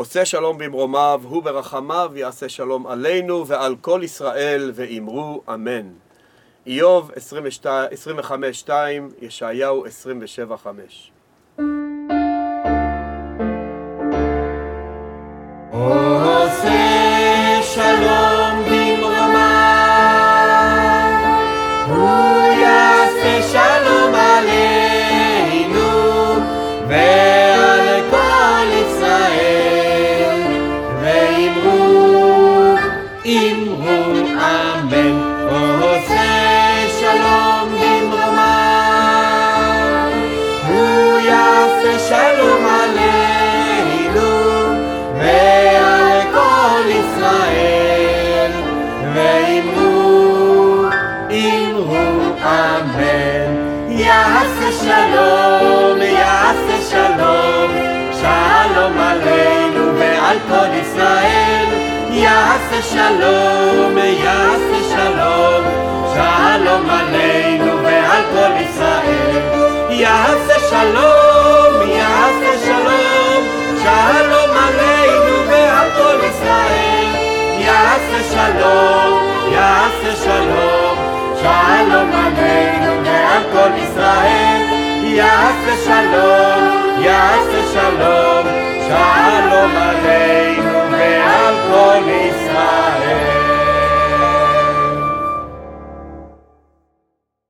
עושה שלום במרומיו, הוא ברחמיו יעשה שלום עלינו ועל כל ישראל, ואמרו אמן. איוב 25-2, ישעיהו 27-5. ואמרו, אמרו אמן. עושה שלום במרומיו, הוא יעשה שלום עלינו ועל כל ישראל, ואמרו, אמרו אמן. יעשה שלום, יעשה שלום, שלום עלינו ועל כל ישראל. יעשה שלום, יעשה שלום, שלום עלינו ועל כל ישראל. יעשה שלום, יעשה שלום, שלום עלינו ועל כל ישראל. יעשה שלום, יעשה שלום, שלום עלינו ועל כל ישראל. יעשה שלום, יעשה שלום.